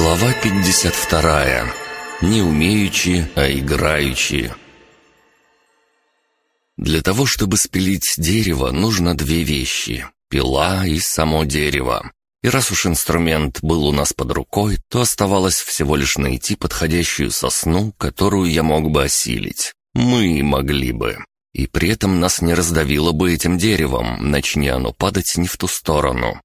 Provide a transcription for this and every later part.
Глава 52. Не умеючи, а играючи. Для того, чтобы спилить дерево, нужно две вещи — пила и само дерево. И раз уж инструмент был у нас под рукой, то оставалось всего лишь найти подходящую сосну, которую я мог бы осилить. Мы могли бы. И при этом нас не раздавило бы этим деревом, начни оно падать не в ту сторону.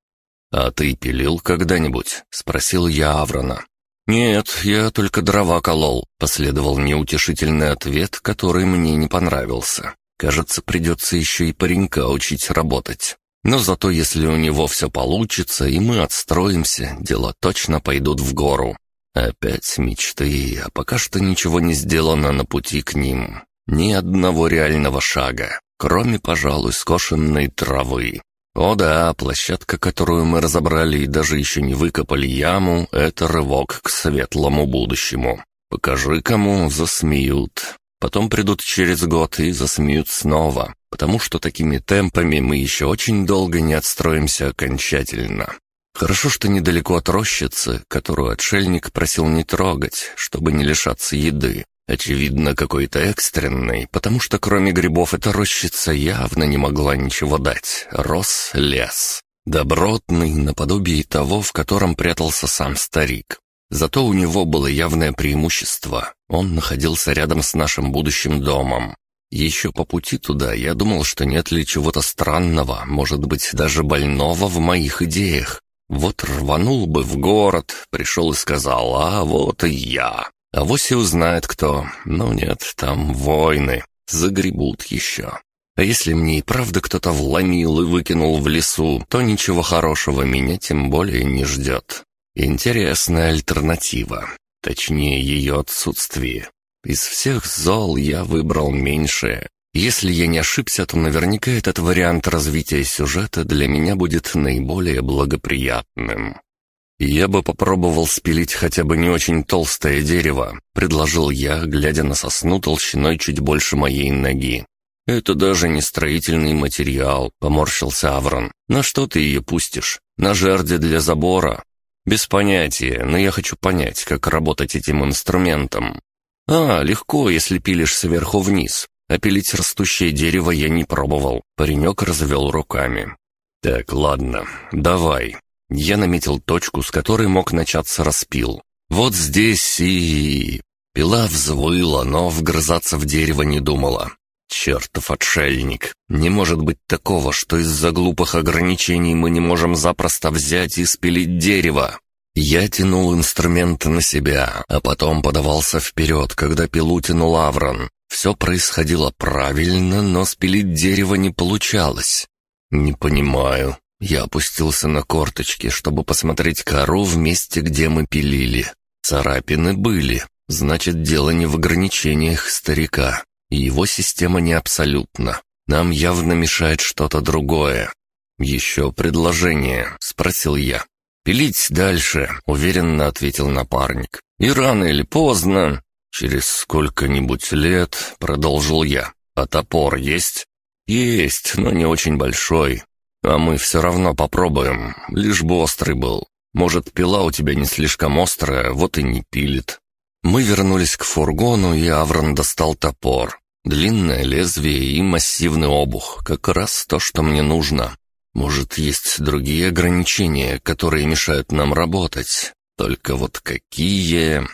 «А ты пилил когда-нибудь?» — спросил я Аврона. «Нет, я только дрова колол», — последовал неутешительный ответ, который мне не понравился. «Кажется, придется еще и паренька учить работать. Но зато если у него все получится, и мы отстроимся, дела точно пойдут в гору. Опять мечты, а пока что ничего не сделано на пути к ним. Ни одного реального шага, кроме, пожалуй, скошенной травы. О да, площадка, которую мы разобрали и даже еще не выкопали яму, это рывок к светлому будущему. Покажи кому, засмеют. Потом придут через год и засмеют снова, потому что такими темпами мы еще очень долго не отстроимся окончательно. Хорошо, что недалеко от рощицы, которую отшельник просил не трогать, чтобы не лишаться еды. Очевидно, какой-то экстренный, потому что кроме грибов эта рощица явно не могла ничего дать. Рос лес. Добротный, наподобие того, в котором прятался сам старик. Зато у него было явное преимущество. Он находился рядом с нашим будущим домом. Еще по пути туда я думал, что нет ли чего-то странного, может быть, даже больного в моих идеях. Вот рванул бы в город, пришел и сказал, а вот и я. А вось и узнает кто. Но нет, там войны. Загребут еще. А если мне и правда кто-то вломил и выкинул в лесу, то ничего хорошего меня тем более не ждет. Интересная альтернатива. Точнее, ее отсутствие. Из всех зол я выбрал меньшее. Если я не ошибся, то наверняка этот вариант развития сюжета для меня будет наиболее благоприятным. «Я бы попробовал спилить хотя бы не очень толстое дерево», — предложил я, глядя на сосну толщиной чуть больше моей ноги. «Это даже не строительный материал», — поморщился Аврон. «На что ты ее пустишь? На жерди для забора?» «Без понятия, но я хочу понять, как работать этим инструментом». «А, легко, если пилишь сверху вниз. А пилить растущее дерево я не пробовал». Паренек развел руками. «Так, ладно, давай. Я наметил точку, с которой мог начаться распил. Вот здесь и... Пила взвыла, но вгрызаться в дерево не думала. Чертов отшельник. Не может быть такого, что из-за глупых ограничений мы не можем запросто взять и спилить дерево. Я тянул инструмент на себя, а потом подавался вперед, когда пилу тянул Аврон. Все происходило правильно, но спилить дерево не получалось. Не понимаю. Я опустился на корточки, чтобы посмотреть кору в месте, где мы пилили. Царапины были, значит, дело не в ограничениях старика. И его система не абсолютна. Нам явно мешает что-то другое. «Еще предложение?» — спросил я. «Пилить дальше», — уверенно ответил напарник. «И рано или поздно, через сколько-нибудь лет», — продолжил я. «А топор есть?» «Есть, но не очень большой. А мы все равно попробуем, лишь бы острый был. Может, пила у тебя не слишком острая, вот и не пилит». Мы вернулись к фургону, и Аврон достал топор. Длинное лезвие и массивный обух, как раз то, что мне нужно. Может, есть другие ограничения, которые мешают нам работать. Только вот какие...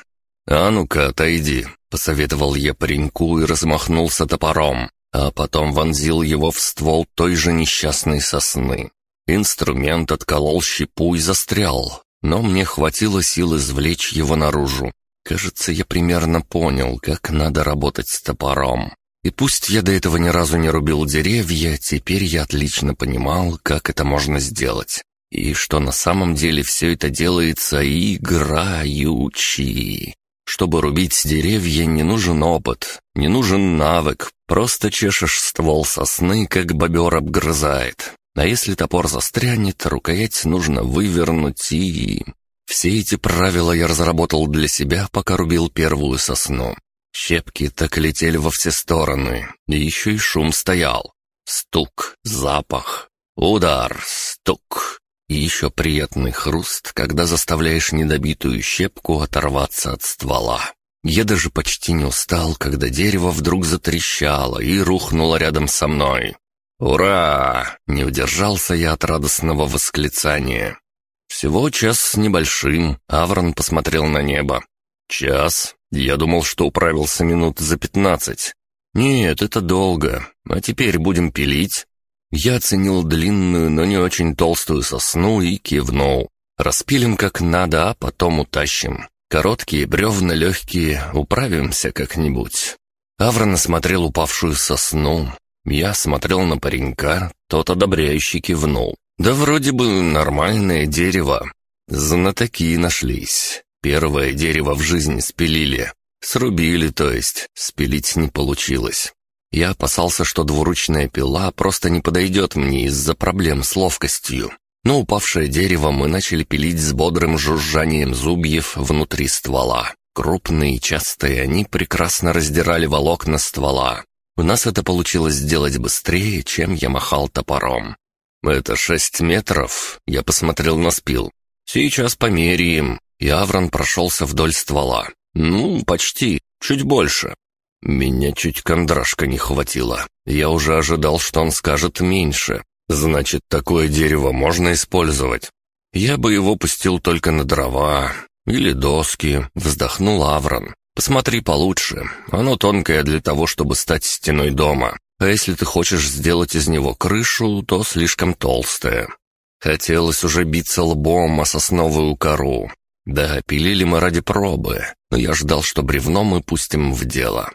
«А ну-ка, отойди», — посоветовал я пареньку и размахнулся топором а потом вонзил его в ствол той же несчастной сосны. Инструмент отколол щепу и застрял, но мне хватило сил извлечь его наружу. Кажется, я примерно понял, как надо работать с топором. И пусть я до этого ни разу не рубил деревья, теперь я отлично понимал, как это можно сделать. И что на самом деле все это делается играючи. Чтобы рубить деревья, не нужен опыт, не нужен навык, просто чешешь ствол сосны, как бобер обгрызает. А если топор застрянет, рукоять нужно вывернуть и... Все эти правила я разработал для себя, пока рубил первую сосну. Щепки так летели во все стороны, и еще и шум стоял. Стук, запах, удар, стук. И еще приятный хруст, когда заставляешь недобитую щепку оторваться от ствола. Я даже почти не устал, когда дерево вдруг затрещало и рухнуло рядом со мной. «Ура!» — не удержался я от радостного восклицания. Всего час с небольшим, Аврон посмотрел на небо. «Час? Я думал, что управился минут за пятнадцать. Нет, это долго. А теперь будем пилить?» Я оценил длинную, но не очень толстую сосну и кивнул. «Распилим как надо, а потом утащим. Короткие бревна легкие, управимся как-нибудь». Аврон осмотрел упавшую сосну. Я смотрел на паренька, тот одобряюще кивнул. «Да вроде бы нормальное дерево. Знатоки нашлись. Первое дерево в жизни спилили. Срубили, то есть. Спилить не получилось. Я опасался, что двуручная пила просто не подойдет мне из-за проблем с ловкостью. Но упавшее дерево мы начали пилить с бодрым жужжанием зубьев внутри ствола. Крупные и частые, они прекрасно раздирали волокна ствола. У нас это получилось сделать быстрее, чем я махал топором. «Это шесть метров?» Я посмотрел на спил. «Сейчас померяем». И Аврон прошелся вдоль ствола. «Ну, почти. Чуть больше». Меня чуть кондрашка не хватило. Я уже ожидал, что он скажет меньше. Значит, такое дерево можно использовать. Я бы его пустил только на дрова. Или доски, вздохнул Аврон. Посмотри получше. Оно тонкое для того, чтобы стать стеной дома. А если ты хочешь сделать из него крышу, то слишком толстое. Хотелось уже биться лбом о сосновую кору. Да, пилили мы ради пробы, но я ждал, что бревно мы пустим в дело.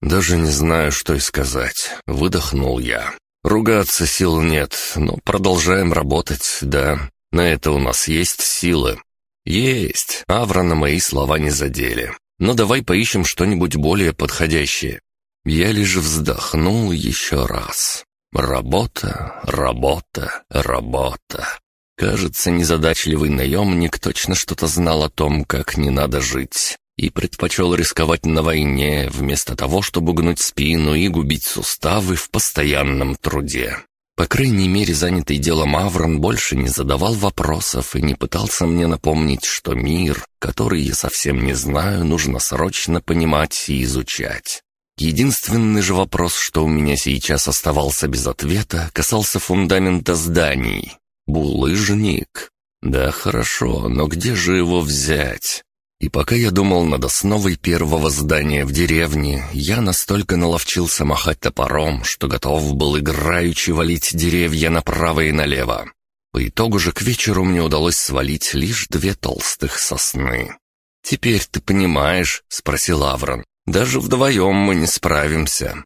«Даже не знаю, что и сказать», — выдохнул я. «Ругаться сил нет, но продолжаем работать, да. На это у нас есть силы». «Есть», — Авра на мои слова не задели. «Но давай поищем что-нибудь более подходящее». Я лишь вздохнул еще раз. Работа, работа, работа. Кажется, незадачливый наемник точно что-то знал о том, как не надо жить и предпочел рисковать на войне, вместо того, чтобы гнуть спину и губить суставы в постоянном труде. По крайней мере, занятый делом Аврон больше не задавал вопросов и не пытался мне напомнить, что мир, который я совсем не знаю, нужно срочно понимать и изучать. Единственный же вопрос, что у меня сейчас оставался без ответа, касался фундамента зданий. Булыжник. Да хорошо, но где же его взять? И пока я думал над основой первого здания в деревне, я настолько наловчился махать топором, что готов был играючи валить деревья направо и налево. По итогу же к вечеру мне удалось свалить лишь две толстых сосны. «Теперь ты понимаешь?» — спросил Аврон. «Даже вдвоем мы не справимся».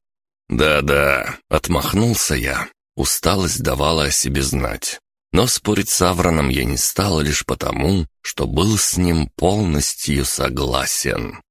«Да-да», — отмахнулся я. Усталость давала о себе знать. Но спорить с Авроном я не стал лишь потому, что был с ним полностью согласен.